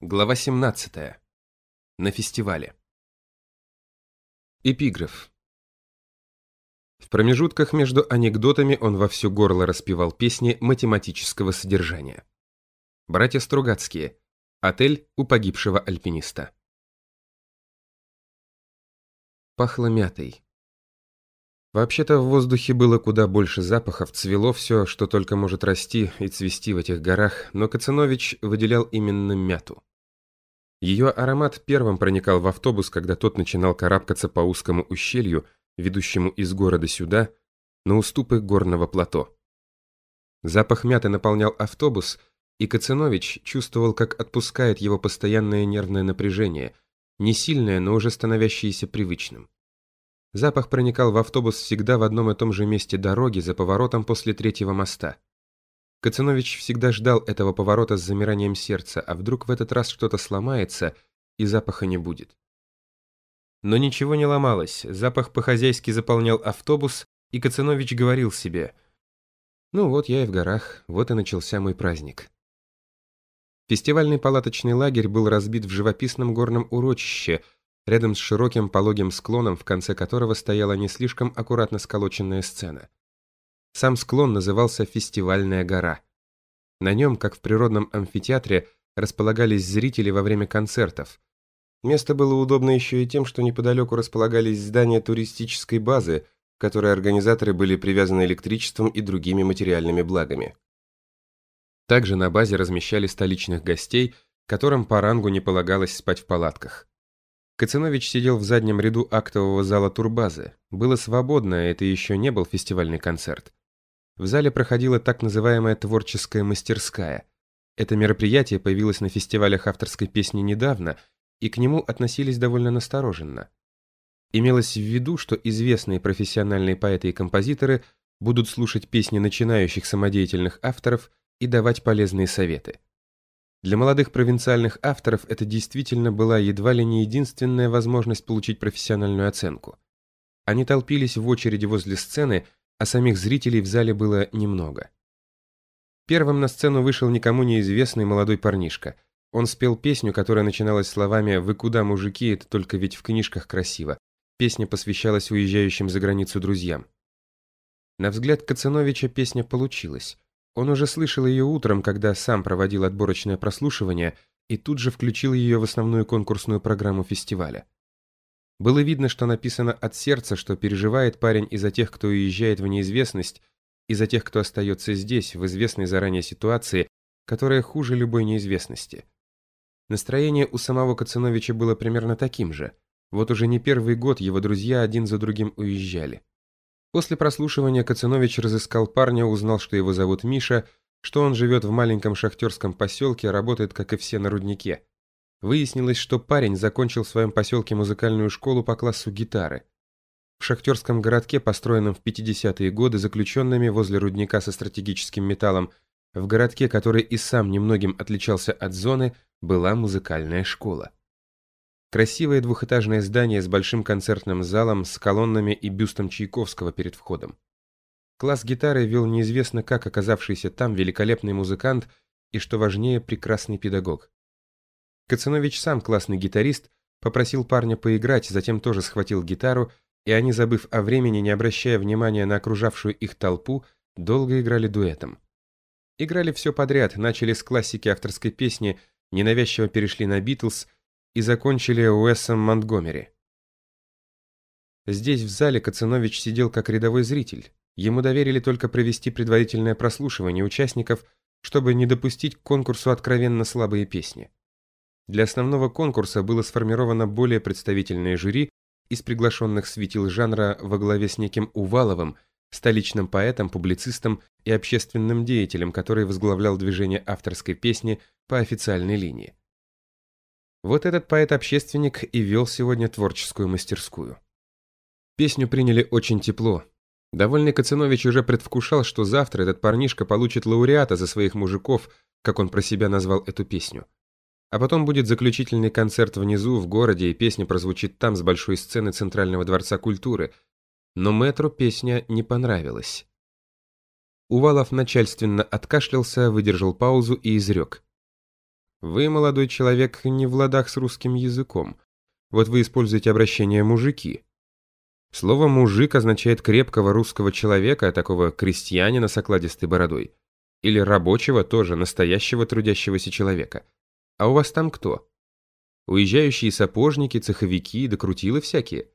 Глава 17. На фестивале. Эпиграф. В промежутках между анекдотами он во все горло распевал песни математического содержания. Братья Стругацкие. Отель у погибшего альпиниста. Пахло мятой. Вообще-то в воздухе было куда больше запахов, цвело все, что только может расти и цвести в этих горах, но Кацанович выделял именно мяту. Ее аромат первым проникал в автобус, когда тот начинал карабкаться по узкому ущелью, ведущему из города сюда, на уступы горного плато. Запах мяты наполнял автобус, и Кацанович чувствовал, как отпускает его постоянное нервное напряжение, не сильное, но уже становящееся привычным. Запах проникал в автобус всегда в одном и том же месте дороги за поворотом после третьего моста. Кацанович всегда ждал этого поворота с замиранием сердца, а вдруг в этот раз что-то сломается и запаха не будет. Но ничего не ломалось, запах по-хозяйски заполнял автобус, и Кацанович говорил себе «Ну вот я и в горах, вот и начался мой праздник». Фестивальный палаточный лагерь был разбит в живописном горном урочище, рядом с широким пологим склоном, в конце которого стояла не слишком аккуратно сколоченная сцена. Сам склон назывался Фестивальная гора. На нем, как в природном амфитеатре, располагались зрители во время концертов. Место было удобно еще и тем, что неподалеку располагались здания туристической базы, к которой организаторы были привязаны электричеством и другими материальными благами. Также на базе размещали столичных гостей, которым по рангу не полагалось спать в палатках. Кацинович сидел в заднем ряду актового зала турбазы. Было свободно, это еще не был фестивальный концерт. В зале проходила так называемая творческая мастерская. Это мероприятие появилось на фестивалях авторской песни недавно, и к нему относились довольно настороженно. Имелось в виду, что известные профессиональные поэты и композиторы будут слушать песни начинающих самодеятельных авторов и давать полезные советы. Для молодых провинциальных авторов это действительно была едва ли не единственная возможность получить профессиональную оценку. Они толпились в очереди возле сцены, а самих зрителей в зале было немного. Первым на сцену вышел никому неизвестный молодой парнишка. Он спел песню, которая начиналась словами «Вы куда, мужики, это только ведь в книжках красиво». Песня посвящалась уезжающим за границу друзьям. На взгляд Кацановича песня получилась. Он уже слышал ее утром, когда сам проводил отборочное прослушивание, и тут же включил ее в основную конкурсную программу фестиваля. Было видно, что написано от сердца, что переживает парень и за тех, кто уезжает в неизвестность, и за тех, кто остается здесь, в известной заранее ситуации, которая хуже любой неизвестности. Настроение у самого Кацановича было примерно таким же. Вот уже не первый год его друзья один за другим уезжали. После прослушивания Кацанович разыскал парня, узнал, что его зовут Миша, что он живет в маленьком шахтерском поселке, работает, как и все, на руднике. Выяснилось, что парень закончил в своем поселке музыкальную школу по классу гитары. В шахтерском городке, построенном в 50-е годы заключенными возле рудника со стратегическим металлом, в городке, который и сам немногим отличался от зоны, была музыкальная школа. Красивое двухэтажное здание с большим концертным залом, с колоннами и бюстом Чайковского перед входом. Класс гитары вел неизвестно как оказавшийся там великолепный музыкант и, что важнее, прекрасный педагог. Кацанович сам классный гитарист, попросил парня поиграть, затем тоже схватил гитару, и они, забыв о времени, не обращая внимания на окружавшую их толпу, долго играли дуэтом. Играли все подряд, начали с классики авторской песни, ненавязчиво перешли на Битлз и закончили Уэсом Монтгомери. Здесь в зале Кацанович сидел как рядовой зритель. Ему доверили только провести предварительное прослушивание участников, чтобы не допустить к конкурсу откровенно слабые песни. Для основного конкурса было сформировано более представительное жюри из приглашенных светил жанра во главе с неким Уваловым, столичным поэтом, публицистом и общественным деятелем, который возглавлял движение авторской песни по официальной линии. Вот этот поэт-общественник и вел сегодня творческую мастерскую. Песню приняли очень тепло. Довольный Кацанович уже предвкушал, что завтра этот парнишка получит лауреата за своих мужиков, как он про себя назвал эту песню. А потом будет заключительный концерт внизу, в городе, и песня прозвучит там с большой сцены Центрального дворца культуры. Но мэтру песня не понравилась. Увалов начальственно откашлялся, выдержал паузу и изрек. Вы, молодой человек, не в ладах с русским языком. Вот вы используете обращение «мужики». Слово «мужик» означает крепкого русского человека, такого крестьянина с окладистой бородой. Или рабочего, тоже настоящего трудящегося человека. А у вас там кто? Уезжающие сапожники, цеховики, докрутилы всякие.